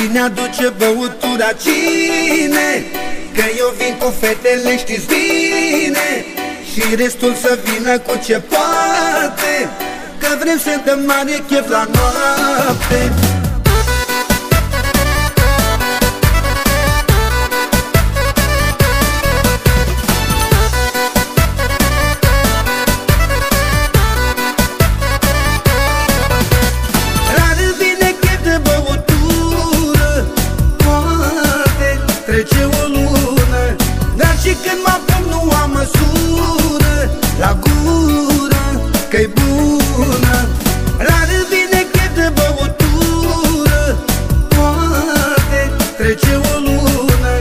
Cine aduce băutura, cine? Că eu vin cu fetele, știți bine. Și restul să vină cu ce poate. Că vrem să dăm mare chef la noapte trece o lună Dar și când mă apuc nu am măsură. La gură că-i bună Rar vine chef de băutură. Poate trece o lună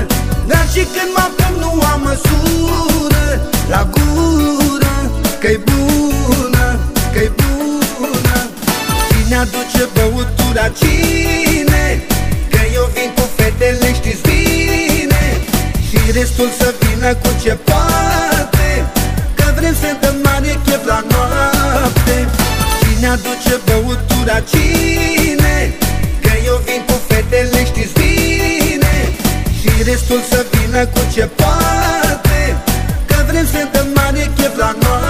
Dar și când mă apuc nu am măsură. La gură că-i bună, că-i bună. Cine aduce băutura, cine? Restul să vină cu ce poate Că vrem să dăm mare chef la noapte. Cine aduce băutura, cine? Că eu vin cu fetele, știți bine. Și restul să vină cu ce poate Că vrem să dăm mare chef la noapte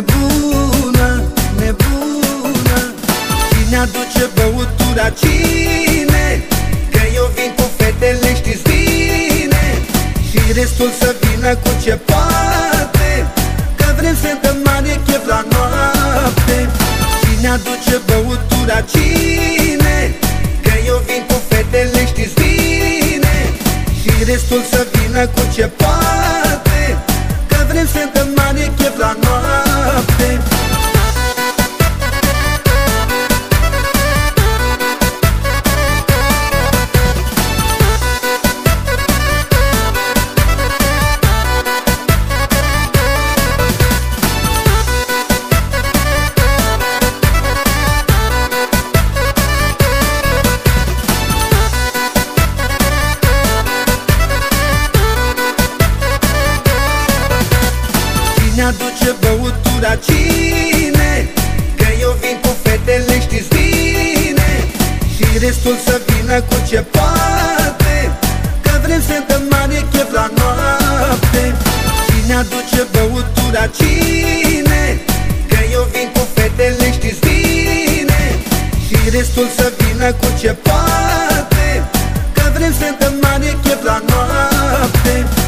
nebună Nebună. Cine aduce băutura, cine? Că eu vin cu fetele, știți restul să vină cu ce poate. Că vrem să dăm mare chef la noapte. Cine aduce băutura, cine? Că eu vin cu fetele, știți bine. Și restul să vină cu ce poate. Că vrem să dăm mare chef la noapte începate Că vrem să dăm mare chef la noapte. Cine aduce băutura, cine? Că eu vin cu fetele, știți bine. Și restul să vină cu ce poate Că vrem să dăm mare chef la noapte.